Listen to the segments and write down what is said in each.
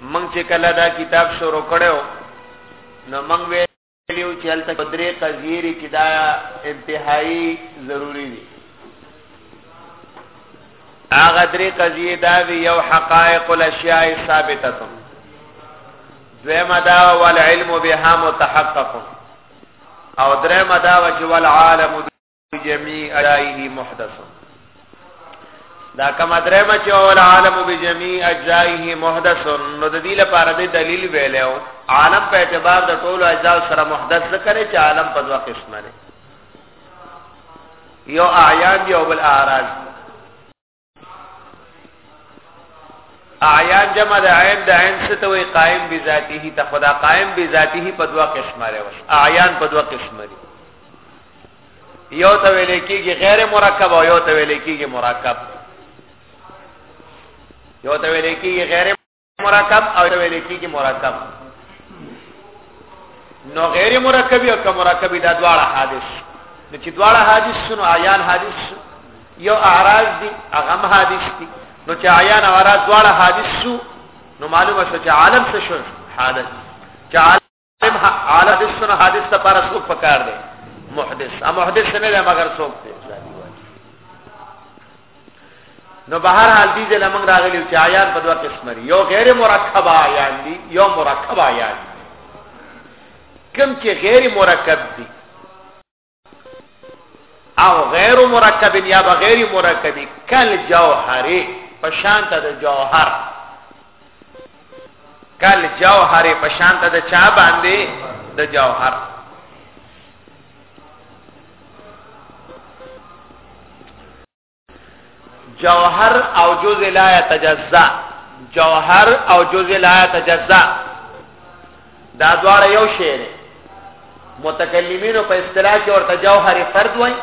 من چې کله دا کتاب شروع کړو نو من ویلو چې هلته درې قضیې چې دا انتهایی ضروری دي هغه درې قضیې دا وی یو حقائق الاشیاء ثابته دویمه دا والعلم بها متحقق او درېمه دا چې والعالم جميع اجزائه محدث دا کما درما چې اول عالم بجميع اجزائه محدث نو د دې لپاره د دلیل ویلو عالم په اعتبار د ټولو اجزاء سره محدث ذکر چې عالم په دوه قسمه نه یو اعیان دی او بل اعراض اعیان جمع د عین د عین څه ته وی قائم بذاته ته خدا قائم بذاته په دوا قسمه لري وس اعیان په دوا قسمه دي یو ته ویل کېږي غیر مرکب او یو ته ویل کېږي مرکب یو ته ویل کېږي غیر مرکب او ویل کیږي مرکب نو غیر مرکب او که مرکب دا دواړه حادث نو چې دواړه حادث شنو عیان حادث شو یو اعراض دي هغه حادث دي نو چې عیان او اعراض دواړه حادث شو نو معلومه شو چې عالم څه شو حادث چې سمحه عالی د سن حادث لپاره څوک پکار دی محدث ا محدث نه دی مگر څوک دی نو بهر حال دي چې لمن راغلي چې آیات په دوه قسم لري یو غیر مرکب آیات دي یو مرکب آیات کوم چې غیر مرکب دي او غیر مرکب یا بغیر مرکب کل جوهر پشان ته د جوهر کل جوهر پشان ته د چا باندې د جوهر جوهر او جز لا يتجزا جوهر او جز لا يتجزا دا دواړه یو شی دی متکلمینو په اصطلاح کې ورته جوهر فرد وای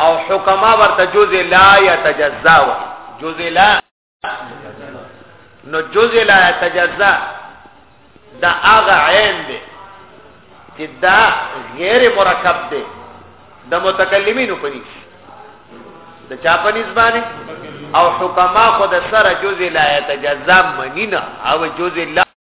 او حکما ورته جز لا يتجزا وای جز لا نو جزء لا يتجزا دا هغه عین دی چې دا غیر مرکب دی د متکلمینو په نس د چا په نس باندې او حکما خود سره جزء لا يتجزا منینا او جزء لا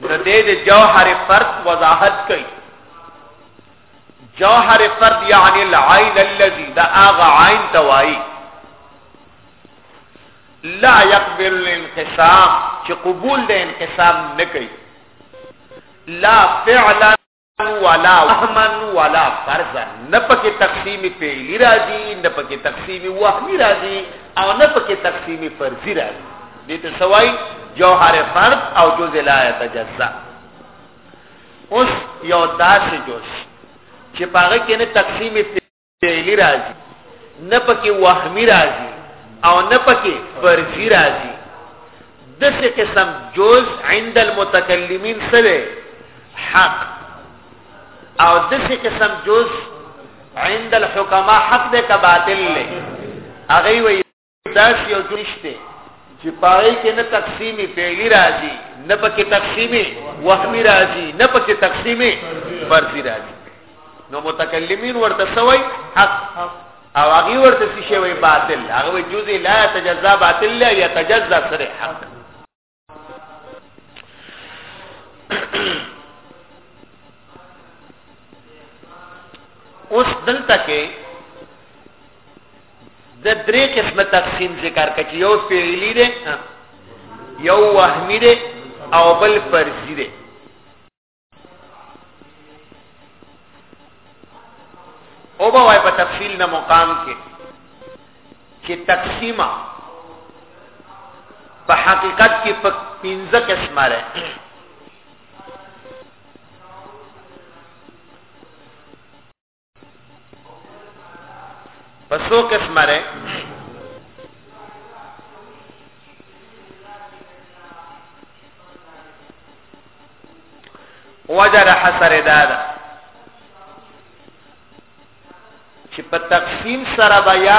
د دې د جوهر فرد وضاحت کوي جوهر فرد یعنی العین الذي دا اغه عین توای لا يقبل الانقسام چې قبول د انقسام نه کوي لا فعلا ولا وهما ولا فرضا نه پکې تقسیم فعلی راځي نه پکې تقسیم وهمی راځي او نه پکې تقسیم فرضی راځي دې ته سوای جوهر فرض او جزء لا يتجزا اوس یو داسې جوش چې پاغه کې نه تقسیم فعلی راځي نه پکې وهمي راځي او نه پکې فرضي راځي د څه قسم جز عند المتکلمین سره حق او د څه قسم جز عند الحکما حق ده کا باطل له هغه وی داس یو دشته چې پاره کې نه تقسیمي فعلی راځي نه پکې تقسیمي وهمي راځي نه پکې تقسیمي فرضي راځي نو متکلمین ورته سوي حق او هغه ورته څه شی وي باطل هغه جزء لا تجزا باطل لا يتجزا سره حق اوس دلته کې د درې قسمه تقسیم ذکر کړي یو فعلی دی یو وهمی دی او بل فرضی دی او به وای په تفصیل نه مقام کې چې تقسیمه په حقیقت کې په پنځه قسمه ده په څو قسمه لري وجر حسر دادا چې په تقسیم سره بیا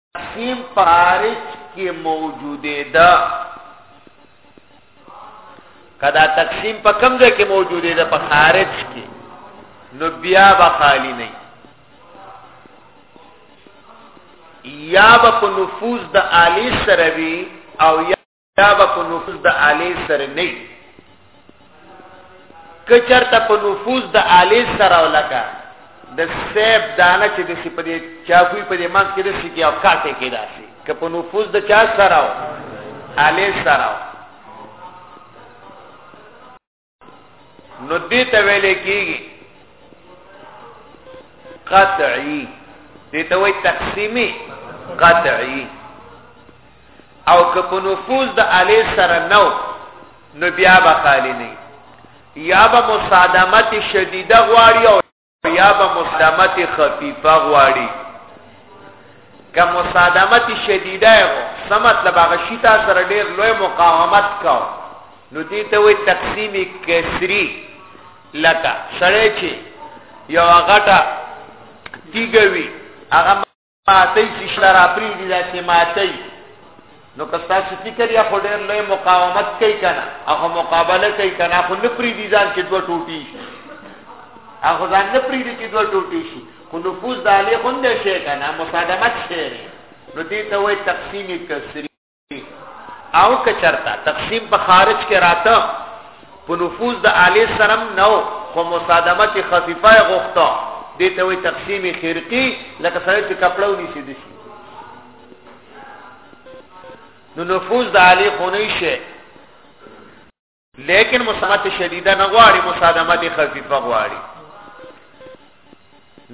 تقسیم په خارج کې موجوده ده کدا تقسیم په کوم ځای کې موجوده ده په خارج کې نو بیا به خالی نه یا به په نفوذ د عالی سره وي او یا دا به په نفوذ د اعلی سره نه که چرته په نفوذ د اعلی سره ولکه د سیب دانه چې د سی په دې چاپوی په دې منځ کې د سی کې او کاټه کې راشي که په نفوذ د چا سره او اعلی سره نو دې ته ویل کېږي قطعي دې ته وایي تقسیمي قطعي او که په نفوذ د علی سره نو نو بیا به خالی نه یا به مصادمت شدیده غواړي او یا به مصدمت خفیفه غواړي که مصادمت شدیده غو څه مطلب هغه شي تا سره ډېر لوی مقاومت کاو نو دې ته وایي تقسیم کسری لکه سړی چې یو غټه دیګوي هغه ماتي چې شرا پری دي داسې ماتي نو که تاسو فکر یا خو ډېر لوی مقاومت کوي کنه هغه مقابله کوي کنه خو نه پری دي ځان چې دوه ټوټي شي هغه ځان نه پری دي چې دوه ټوټي شي خو نفوذ د علی خوند شي کنه مصادمت شي نو دې ته وایي تقسیم کسری او کچرتا تقسیم په خارج کې راته په نفوذ د عالی سرم نو خو مصادمت خفیفه غوښته دې ته وي تقسیم خرقي لکه سره چې کپړو نشي دي نو نفوذ د عالی خو نه شي لیکن مسامت شدیده نه غواړي مسادمت خفیفه غواړي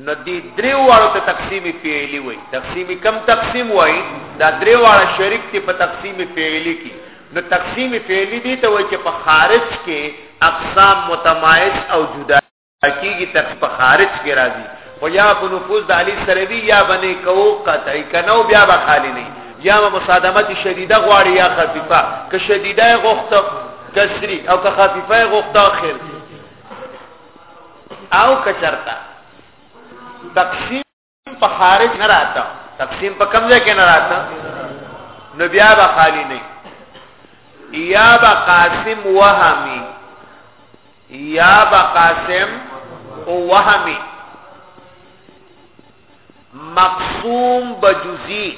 نو دې دریو واړو ته تقسیم فعلی وای تقسیم کم تقسیم وای دا دریو واړه شریک دي په تقسیم فعلی کې نو تقسیم فعلی دي ته وای چې په خارج کې اقسام متمایز او جدا کیږي تر په خارج کې راځي خو یا په نفوذ د علي سره وی یا بنې کو قطعي کنو بیا به خالی نه یا مصادمت شدیده غواړي یا خفیفه که شدیده غوښته کسری او که خفیفه غوښته خیر او کچرتا تقسیم په خارج نه راته تقسیم په کم ځای کې نه راته نو بیا به خالی نه یا به قاسم وهمی یا به قاسم او وهمی مقسوم بجزی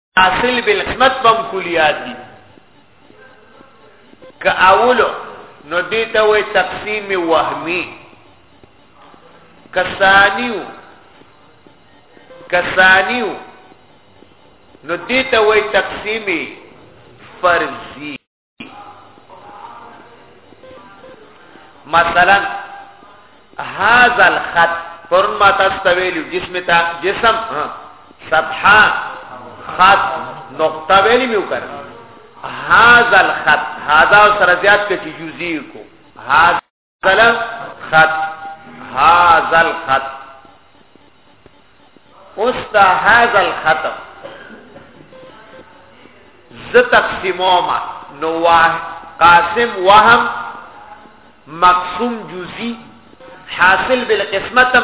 حاصل بالحمد بم کلیات دي که اولو نو دې ته وې تقسیم وهمي کسانیو کسانیو نو دې ته وې تقسیم فرضي مثلا هذا الخط فرما تستویلو جسم تا جسم صفحه خط نقطه ویلی میو کر هذا الخط هذا سره زیات کې جزئی کو هذا الخط هاذا الخط اوست هاذا الخط ز تقسیموما نو قاسم وهم مقسوم جزئی حاصل بالقسمتم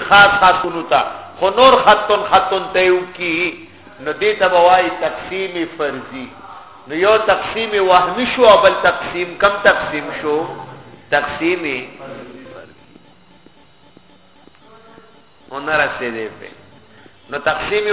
خاص خاتونو ته خو نور خاتون خاتون ته یو کی نو دې ته بوای تقسیم فرضی نو یو تقسیم وهمی شو او بل تقسیم کم تقسیم شو تقسیم اون رسیدې په نو تقسیم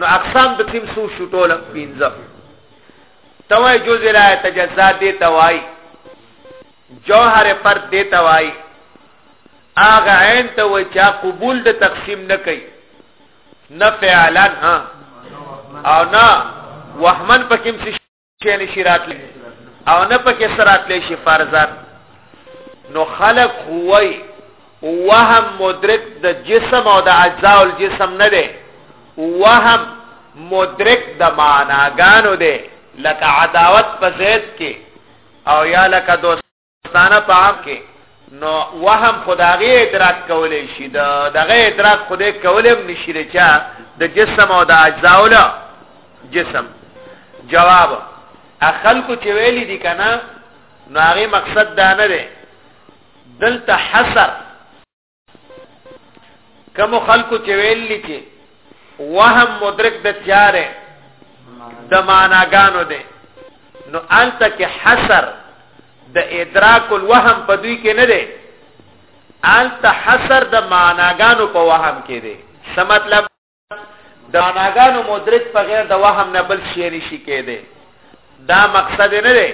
نو اقسام د تیم سو شو ټول پینځه توای جز لا تجزا دی توای جوهر پر دی توای اغه عین ته و چا قبول د تقسیم نه کوي نه فعلن ها او نه وهمن پکې چې نشي راتلی او نه پکې سره راتلی شي فرضاً نو خلق هوای وهم مدرک د جسم او د اجزاء الجسم نه دی وهم مدرک د معناګانو دی لکه عداوت په زید کې او یا لکه دوست ستانه په عام کې نو وهم خداغي ادراک کولې شي د دغه ادراک خدای کولم نشي رچا د جسم او د اجزاء له جسم جواب اخلکو چې ویلې دي کنه نو هغه مقصد دا نه دی دلته حصر کوم خلکو چې ویل لیکي وهم مدرک د تیارې د معناګانو دی نو الته کې حصر د ادراک الوهم په دوی کې نه دی الته حصر د معناګانو په وهم کې دی څه مطلب داناګانو مدرک په غیر د وهم نه بل شي نشي کېده دا مقصد نه دی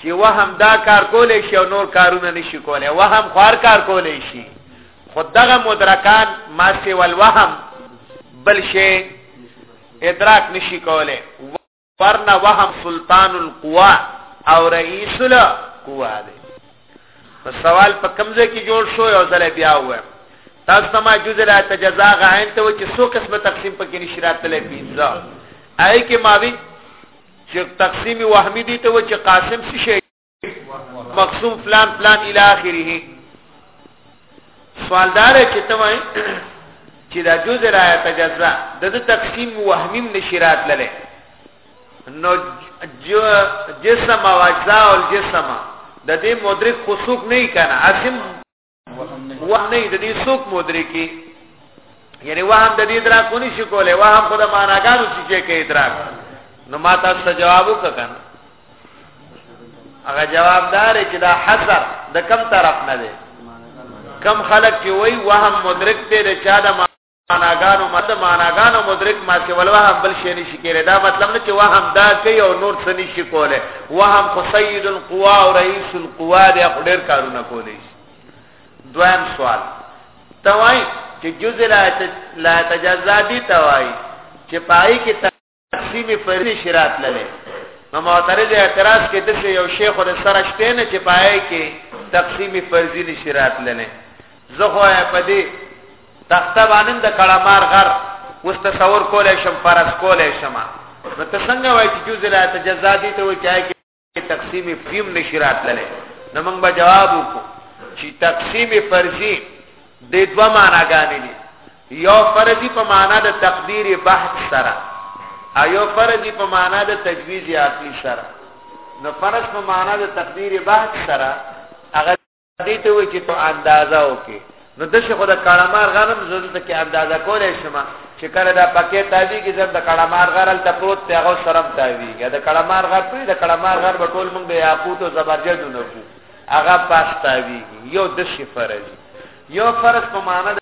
چې وهم دا کار کولای شي او نور کارونه نشي کولای وهم خار کار کولای شي خدغه مدرکان ما سی والوهم بل شي ادراک نشي کولای پرنا وهم سلطان القوا او رئیس القوا دی په سوال په کمزې کې جوړ شو یو ځل بیا وایم تاسو ته ما جزء لا تجزا غاین ته و چې څو قسمه تقسیم پکې نشرات تلې پینځه آی کې ماوی چې تقسیم وهمي دي ته و چې قاسم څه شي مقسوم فلان فلان الی اخره سوالدار چې ته وای چې دا جزء را تجزا د تقسیم وهمیم نشرات لله نو جو جسم او اجزاء الجسم د دې مدرک خصوص نه کنا اسم وهم نه د دې څوک مدرکي یعنی وهم د دې درا کو نشي کولای وهم خو د معناګانو چې کې ادراک نو ما تاسو ته جواب وکړم هغه جواب دار چې دا حذر د کم طرف نه دی کم خلک چې وای وهم مدرک ته د چا د معناګانو مت معناګانو مدرک ما چې ولوا هم بل شي نشي کېره دا مطلب نه چې وهم دا کوي او نور څه نشي کوله وهم خو سید القوا او رئیس القوا دې خډر کارونه کولی شي دویم سوال توای چې جزء لا تجزا دي توای چې پای کې تقسیم فرض شرات لله نو معترض اعتراض کې د یو شیخ ور سره شته نه چې پای کې تقسیم فرض شرات لله زه خو په دې تخته باندې د کلامار غر اوس تصور کولای شم فرض کولای شم نو ته څنګه وای چې جزء لا تجزا دي ته وای چې تقسیم فیم نشی راتللی نو موږ به جواب وکړو چې تقسیم فرضی د دوه معناګانې دي یو فرضی په معنا د تقدیر بحث سره ایو فرضی په معنا د تجویز عقلی سره نو فرض په معنا د تقدیر بحث سره هغه دې ته وایي چې ته اندازه وکې نو دشي خو د کړمار غنم زړه ته کې اندازه کولای شم چې کله دا پکې تاوی کې زم د کړمار غرل ته پروت ته هغه شرم تاوی کې د کړمار غر پرې د کړمار غر په ټول موږ د یاقوت او زبرجد نه کو هغه پاس تاوی یو دشي فرض یو فرض په معنی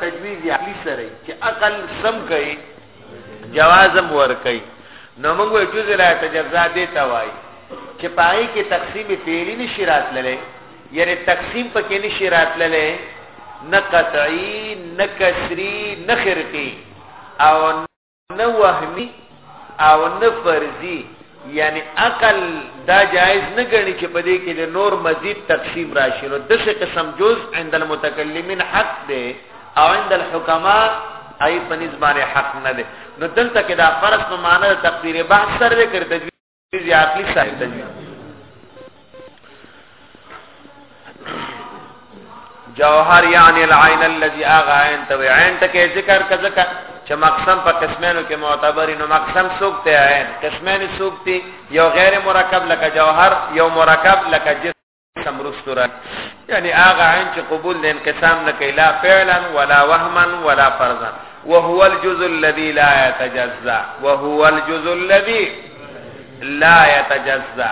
تجویز عقلی سره چې عقل سم کوي جوازم ور کوي نو موږ وایو جز لا تجزا دې تا وای چې پای کې تقسیم فعلی نشی راتللې یعنی تقسیم پکې نشی راتللې نه قطعی نه کسری نه خرقی او نه وهمي او نه فرضي یعنی عقل دا جائز نه ګڼي چې په دې کې د نور مزید تقسیم راشي نو دغه قسم جز عند المتکلمین حق دی او عند الحکما ای په نسبانه حق نه دی نو دلته کې دا فرض په معنی د تقدیر بحث سره کړی تجویز عقلی صاحب تجویز جوهر یعنی العین الذي اغا عین تو عین تکي ذکر کا ذکر چې مقسم په قسمینو کې معتبر نو مقسم سوکته عین قسمین سوکتی یو غیر مرکب لکه جوهر یو مرکب لکه جسم جسم رستور یعنی اغا عین چې قبول د انقسام نه کوي لا فعلا ولا وهما ولا فرضا وهو الجزء الذي لا يتجزا وهو الجزء الذي لا يتجزا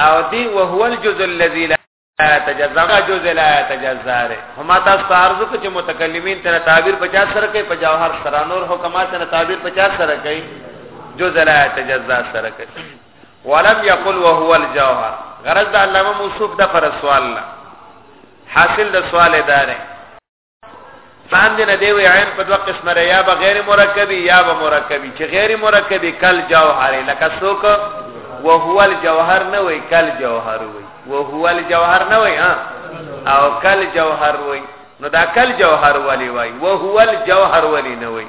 او دی وهو الجزء الذي لا تجزا جز لا تجزا ر هما تاسو عرض کو چې متکلمین تر تعبیر 50 سره کوي په جوهر سره نور حکمات تر تعبیر 50 سره کوي جز لا تجزا سره کوي ولم يقل وهو الجوهر غرض د علامه موصوف د پر سوال حاصل د سوال دار فهم دینه دی وی عین په دوه قسمه ری یا به غیر مرکبی یا به مرکبی چې غیر مرکبی کل جوهر لکه سوک و هو الجوهر نه وی کل جوهر وی و هو الجوهر نه وی ها او کل جوهر وی نو دا کل جوهر ولی وی و هو الجوهر ولی نه وی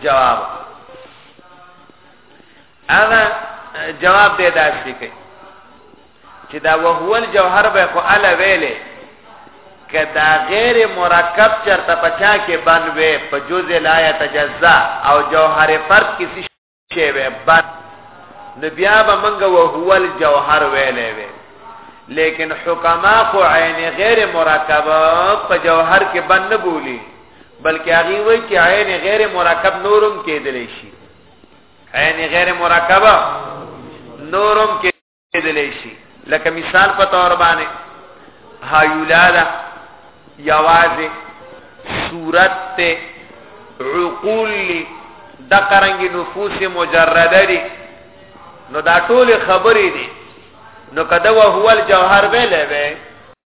جواب هغه جواب دې داسې کوي چې دا وهو الجوهر به خو الا ویلې کدا غیر مرکب چرته پچا کې بنوي په جزء لا يتجزا او جوهر فرد کسی شی وی بد نو بیا به منګه وهو الجوهر ویلې وی لیکن حکما خو عین غیر مرکب په جوهر کې بند نه بولی بلکې هغه وی چې عین غیر مرکب نورم کېدلی شي عین غیر مرکب نورم کې کېدلی شي لکه مثال په تور باندې هایولا ده یوازې صورت ته عقول لی د قرنګي نفوس مجرده دي نو دا ټول خبرې دي نو کده وهو الجوهر ویلې وی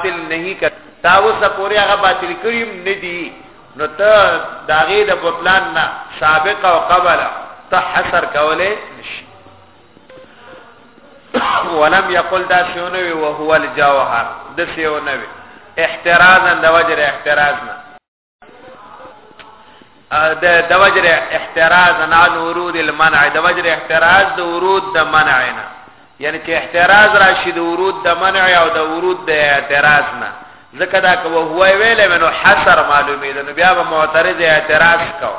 باطل نه کړ دا اوس پورې هغه باطل کړیم نه دی نو ته دا غي د بطلان نه سابق او قبل ته حصر کوله نشي ولم يقل دا شونه وي وهو الجوهر د شونه وي احترازا د وجر احترازنا د د وجر احتراز نه ورود المنع د وجر احتراز د ورود د منع نه یعنی چې احتراز راشي د ورود د منع او د ورود د اعتراض نه ځکه دا که هو ویل منو حصر معلومې ده نو بیا به معترض اعتراض کو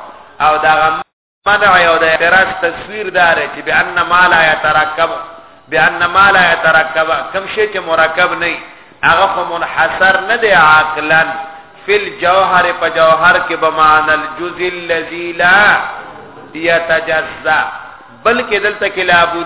او دا مدع او د اعتراض تصویر دار چې بان ما لا يترکب بان ما لا يترکب کوم شی چې مرکب نه هغه خو منحصر نه دی عقلا فل جوهر په جوهر کې به معنی الجزء الذي لا يتجزا بلکې دلته کې لابد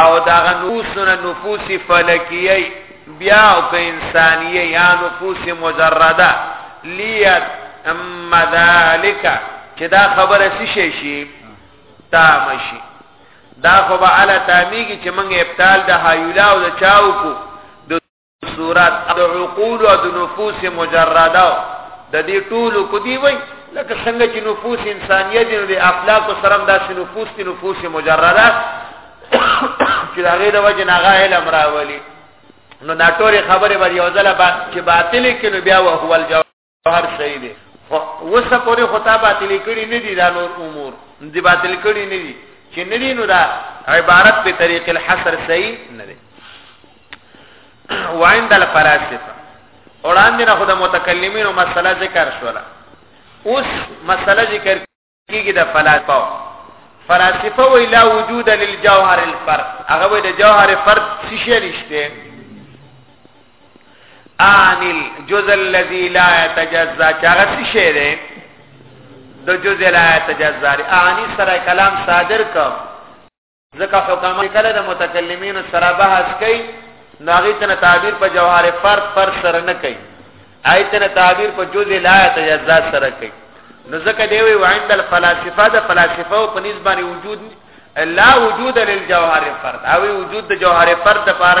او دا غنوسونه نفوس فلکیه بیا او که انسانیه یا نفوس مجرده لیت اما ذالک چې دا خبره څه شي شي تام شي دا خو به الا تامیږي چې موږ ابطال د هایولا او د چاو کو صورت د عقول او د نفوس مجرده د دې ټولو کو دی وای لکه څنګه چې نفوس انسانیه دي نو د اخلاق سره هم داسې نفوس دي نفوس مجرده چې هغه د وجه نه علم راولي نو دا ټول خبره بر یو ځله با چې باطل کینو بیا وهو الجواب هر شي دي وسه پورې خطا باطل کړي نه دي دا نور امور دي باطل کړي نه دي چې نه دي نو دا عبارت په طریق الحصر صحیح نه دي وعند الفلاسفه وړاندې نه خدای متکلمین او مسله ذکر شولا اوس مسله ذکر کیږي د فلسفه فلسفه وی لا وجود للجوهر الفرد هغه وی د جوهر فرد څه شي نشته عن الجزء الذي لا يتجزا هغه څه شي دی د جزء لا يتجزا عن سره کلام صادر کوم ځکه حکما کله د متکلمینو سره بحث کوي نو هغه ته تعبیر په جوهر فرد پر سره نه کوي آیت نه تعبیر په جزء لا تجزا سره کوي نو ځکه دی وی وعند الفلاسفه د فلاسفه او په نسبت وجود لا وجود للجوهر فرد او وجود د جوهر فرد لپاره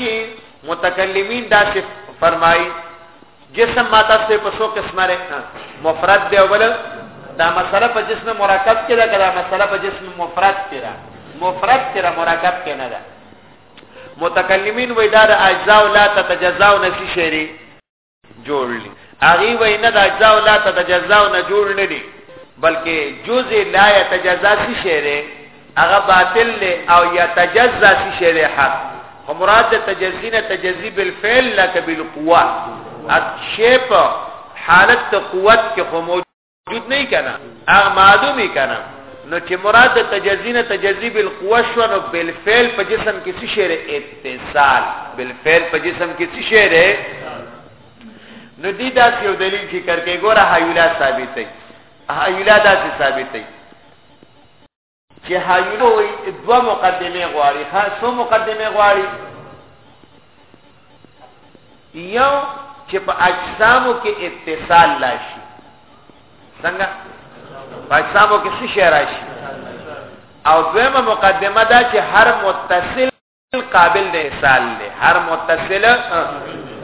کې متکلمین دا چې فرمایي جسم ما تاسو په څو قسمه لري مفرد دی او بل دا مسله په جسم مرکب کې ده کله مسله په جسم مفرد کې ده مفرد کې ده مرکب کې نه ده متکلمین وې دا د اجزاء لا تتجزاء نسی شری جوړ دي هغه وای نه د اجزا او لا تجزا نه جوړ نه دي بلکې جزء لا يتجزا څه شی دی هغه باطل دی او يتجزا څه شی دی حق خو مراد د تجزی نه تجزی بالفعل لا بالقوه اکشف حالت قوت کې خو موجود نه کنا هغه معلومی کنا نو چې مراد تجزینه تجزی بالقوه شو نو بالفعل په جسم کې څه شی اتصال بالفعل په جسم کې څه شی نو دې دا یو دلیل ذکر کې ګوره حیولا ثابتې حیولا دا ثابتې چې هایونو وي دوه مقدمه غواړي ها څو مقدمه غواړي یو چې په اجسامو کې اتصال لاشي څنګه په اجسامو کې څه شی راشي او دویمه مقدمه دا چې هر متصل قابل د اصال دی هر متصل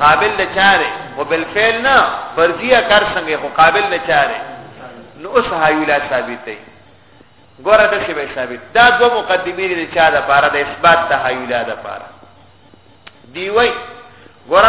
قابل د چاره او بالفعل نه فرضیه کار څنګه خو قابل د چاره نو اوس هایولا ثابتې ګوره د څه به ثابت دا دوه مقدمې دي چې دا لپاره د اثبات د هایولا لپاره دی وای ګوره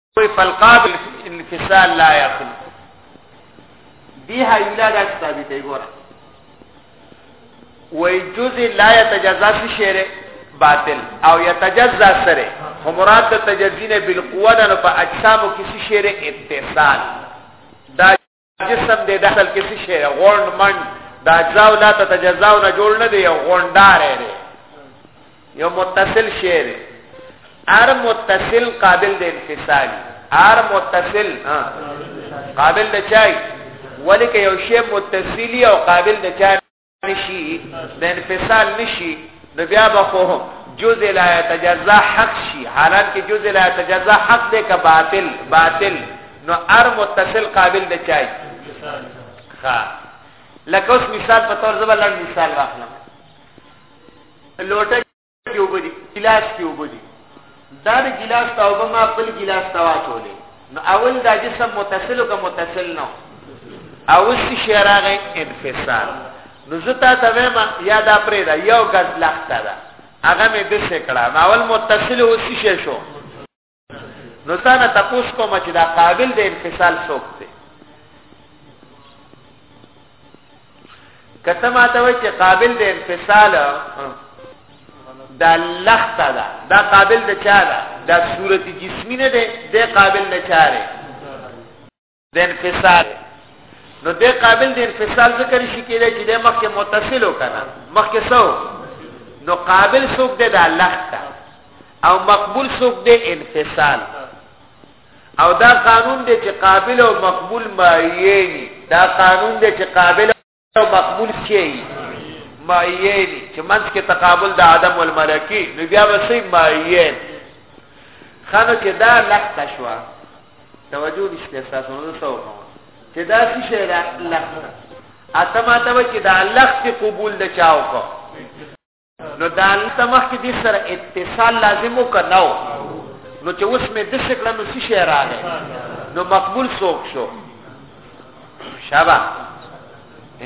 کوئی فلقاب انفصال لا يخل بها الا دا کتابی ته ګوره وای جز لا يتجزا فی شعر باطل او يتجزا سره هم مراد د تجزینه بالقوه نه په اجسامو کې شعر اتصال دا جسم دې د اصل کې څه شی غوند من دا اجزاء لا تتجزا نه جوړ نه دی یو غوندار دی یو متصل شی دی ار متصل قابل د انفصال ار متصل ها قابل د چای ولیک یو شی متصلی او قابل د چای نشي د انفصال نشي نو بیا به خو جز لا يتجزا حق شي حالان کې جز لا يتجزا حق دی که باطل باطل نو ار متصل قابل د چای ها لکه اوس مثال په تور زبر لړ مثال واخلم لوټه کې وبدي ګلاس کې وبدي دا د ګلاس ته وب ما خپل ګلاس ته واچولې نو اول دا جسم متصل او متصل نو اول شي شراغه انفصال نو زتا ته ما یا دا پرې دا یو غز لخته دا هغه مې د څه کړه نو اول متصل او شي شو نو تا نه تاسو کوم چې دا قابل د انفصال څوک دی کته ما ته وای چې قابل د انفصال دا لخت ده دا قابل د چا ده دا صورت جسمی نه ده د قابل نه چاره د انفصال نو د قابل د انفصال ذکر شي کېدای چې د مخکې متصل وکنه مخکې سو نو قابل څوک دی د الله ته او مقبول څوک دی انفصال او دا قانون دی چې قابل او مقبول مایي دا قانون دی چې قابل او مقبول شي معین چې منځ کې تقابل د عدم والملکی نو بیا وسې معین خانو چې دا لخت شوا توجه نشته تاسو نو څه وکړو چې دا څه شی لخت اته ما ته چې دا لخت قبول د چاو کو نو دا لته مخکې دې سره اتصال لازم وکناو نو چې اوس مې د شکل نو څه شي راغی نو مقبول څوک شو شابه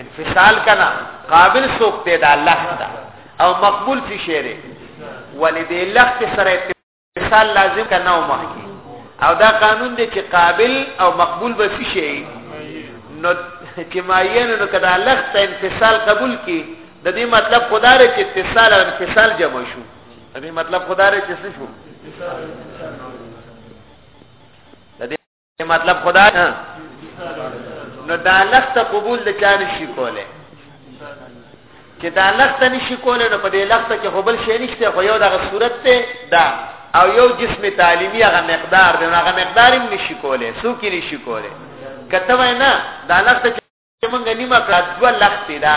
انفصال کنا قابل څوک دی دا الله ته او مقبول څه شي ولې دې لخت سره مثال لازم کنه او محکی او دا قانون دی چې قابل او مقبول به شي نو چې معین نو کدا لخت انفصال قبول کی د دې مطلب خدا رې چې اتصال او انفصال جمع شو د دې مطلب خدا رې چې څه شو مطلب خدا نو دا لخت قبول د چا نشي کوله چې دا لخت نشي کوله نو په دې لخت کې خپل شي نشته خو یو دغه صورت ته دا او یو جسم تعلیمی هغه مقدار دی هغه مقدار هم نشي کوله سو کې نشي کوله کته وای نه دا لخت چې مونږ نیمه کړه دوه لختې دا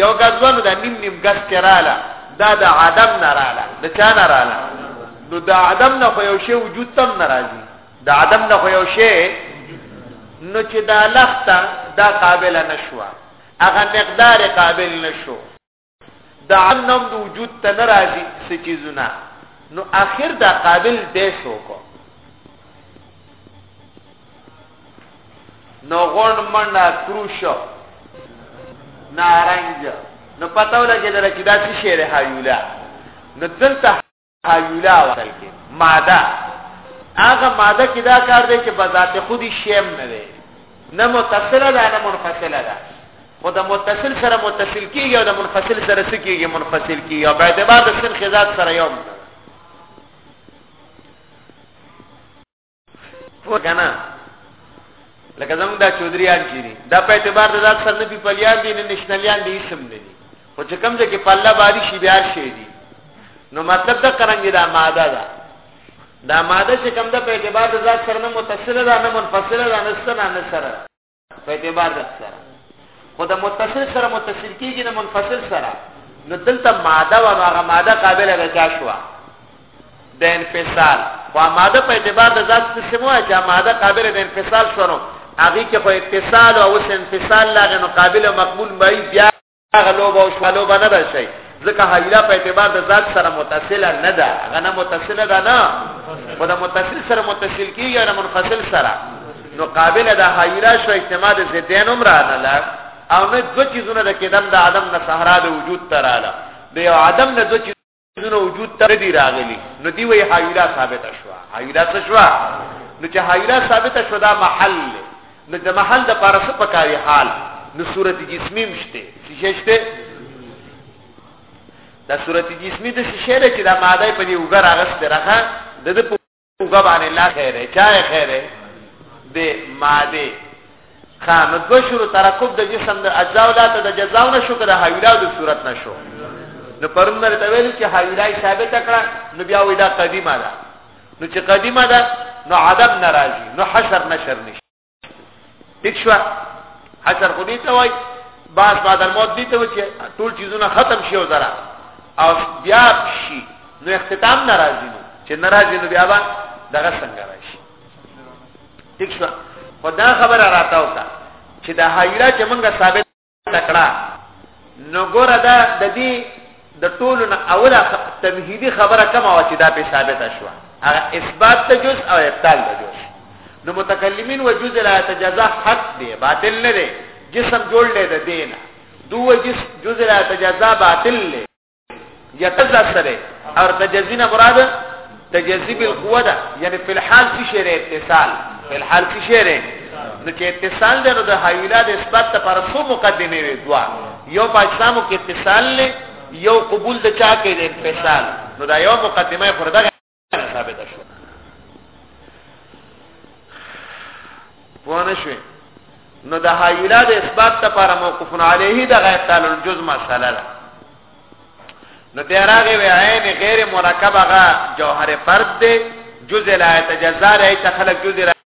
یو غزوانو دا نیم نیم غس کراله دا د عدم نه رااله د چا نه رااله نو د عدم نه خو یو شی وجود تم ناراضي د عدم نه خو یو شی نو چې دا لخته دا قابل نشوه هغه مقدار قابل نشو د انم د وجود ته نه راځي څه چیزونه نو اخر دا قابل دی شو کو نو غون منډه کروش نارنج نو پتاو لګیدل چې دا څه شی دی هایولا نو دلته هایولا ورل کې ماده هغه ماده کې دا کار دی چې بذات خودي شیم نه دی نه متصله ده نه منفصله ده خو د متصل سره متصل کیږي او د منفصل سره سکیږي منفصل کیږي او بعد بعد سن خزات سره یوم پوه کنه لکه زموږ دا چودریان چې دي دا په اعتبار د ذات سره نه پی پلیان دي نه نشنلیان دي اسم نه دي خو چې کوم ځای کې پله باري شي بیا شي دي نو مطلب دا قرانګي دا ماده ده دا ماده چې کوم ده په اعتبار د ذات سره نه متصله ده نه منفصله ده نه سره نه سره په اعتبار د سره خو د متصل سره متصل کیږي نه منفصل سره نو دلته ماده و هغه ماده قابله ده چا شو د انفصال خو ماده په اعتبار د ذات څه سمو چې ماده قابله د انفصال شونه هغه کې خو اتصال او اوس انفصال لاغه نو قابل او مقبول مې بیا هغه لوبه او شوالو به نه راشي ځکه حویلا په اعتبار د ذات سره متصله نه ده هغه نه متصله ده نه خو د متصل سره متصل کیږي نه منفصل سره نو قابل د حویلا شو اجتماع د زیدین عمر نه لا او نه دو چیزونه د کدم د عدم نه صحرا د وجود تراله د یو عدم نه دو دونه وجود ته دی راغلی نو دی وی حایلا ثابت شوا حایلا څه شوا نو چې حایلا ثابت شوا دا محل نو د محل د پاره څه پکاري حال نو صورت جسمی مشته څه شته دا صورت جسمی د شیشه چې دا ماده په دې وګر اغست راخه د اوګه باندې لا خیره چا خیره د ماده خان دو شروع ترکب د جسم د اجزا ولا ته د جزاء نشو کړه حویلا د صورت نشو نو پرون مې ته ویل چې حویلا ثابت کړه نو بیا وې دا قدیمه ده نو چې قدیمه ده نو عدم ناراضي نو حشر نشر نشي ټیک شو حشر خو دې ته وای باس بعد الموت دې ته و چې ټول چیزونه ختم شي او زرا او بیا شي نو اختتام ناراضي نو چې ناراضي نو بیا به دغه څنګه راشي ټیک شو خدا خبره راته وکړه چې دا حیرا چې موږ ثابت تکړه نو ګوره دا د دې د ټولو نه اوله تمهیدی خبره کومه و چې دا په ثابته شو هغه اثبات ته جز او ابطال ته جز نو متکلمین و جز لا تجزا حق دی باطل نه دی جسم جوړ لید دینه دوه جس جز لا تجزا باطل لید یتزا سره اور تجزی نه مراد تجزی بالقوه ده یعنی په الحال کې شعر اتصال په الحال کې شعر نو چې اتصال ده نو د حیولا د اثبات لپاره څو مقدمه وي دوا یو پاکستانو کې اتصال نه یو قبول د چا کې د انفصال نو دا یو مقدمه پر دغه ثابت شو پوه شوي نو د حایلا د اثبات لپاره موقوف علیه د غیر تعالی الجزء مساله ده نو بیا راغی وی عین غیر مرکب هغه جوهر فرد دی جزء لا تجزا لا تخلق جزء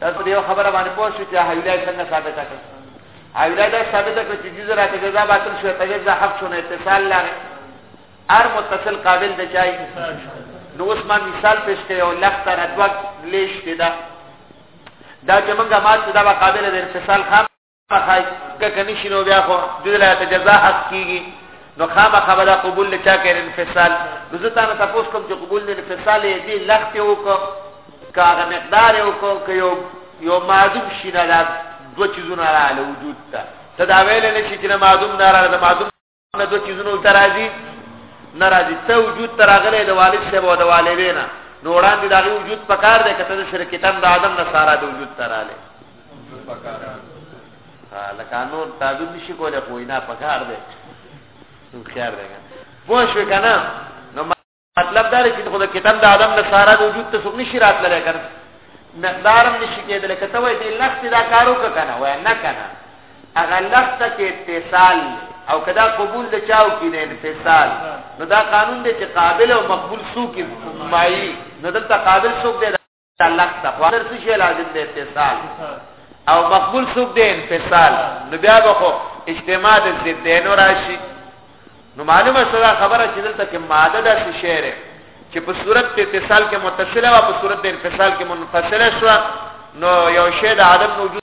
تاسو دې خبره باندې پوه شئ چې حویلای څنګه ثابت کړ حویلای دا ثابت کړ چې جزء راته جزا باطل شو ته جزا حق شو نه اتصال لاره ار متصل قابل د چای نو اوس ما مثال پیش کړی او لخت را دوک لیش پیدا دا چې موږ مات دا قابل د اتصال خام خای ککه نشي نو بیا خو د لا ته جزا حق کیږي نو خامه خبره قبول لچا کړي انفصال نو زه تاسو ته پوښتنه کوم چې قبول نه انفصال دې لخت یو کو کاغه مقدار یو کو که یو یو معدوم شي نه دو چیزونه را له وجود ته تداویل نه شي چې معدوم نه را له معدوم نه دوه چیزونو ته راځي نه راځي ته وجود ته راغلی د والد صاحب او د والدې نه نو وړاندې د هغې وجود په کار دی که ته د شرکتن د عدم نه سارا د وجود ته راغلی لکه نور تعبیر نشي کولی خو وینا په کار دی خیار دی پوه شوې که نه مطلب دا چې خو د کتاب د عدم د سارا د وجود ته څوک نشي راتللی کنه مقدارم نشي کېدلی کته وای دې لخت دا کارو که کنه وای نه کنه هغه لخت کې اتصال او کدا قبول د چاو کې نه انفصال نو دا قانون دی چې قابل او مقبول سو کې مایي نو دلته قابل څوک دی تعلق تقوا در څه شی لازم دی اتصال او مقبول څوک دی انفصال نو بیا به خو اجتماع د ضدینو راشي نو معلومه سره خبره چې دلته کې ماده د څه شی لري چې په صورت د اتصال کې متصله او په صورت د انفصال کې منفصله شو نو یو شی د عدم وجود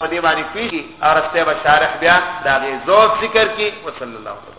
په دې باندې پیږي او رسته به شارح بیا دا غي ذوق ذکر کی وصلی الله تعالی